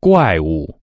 怪物。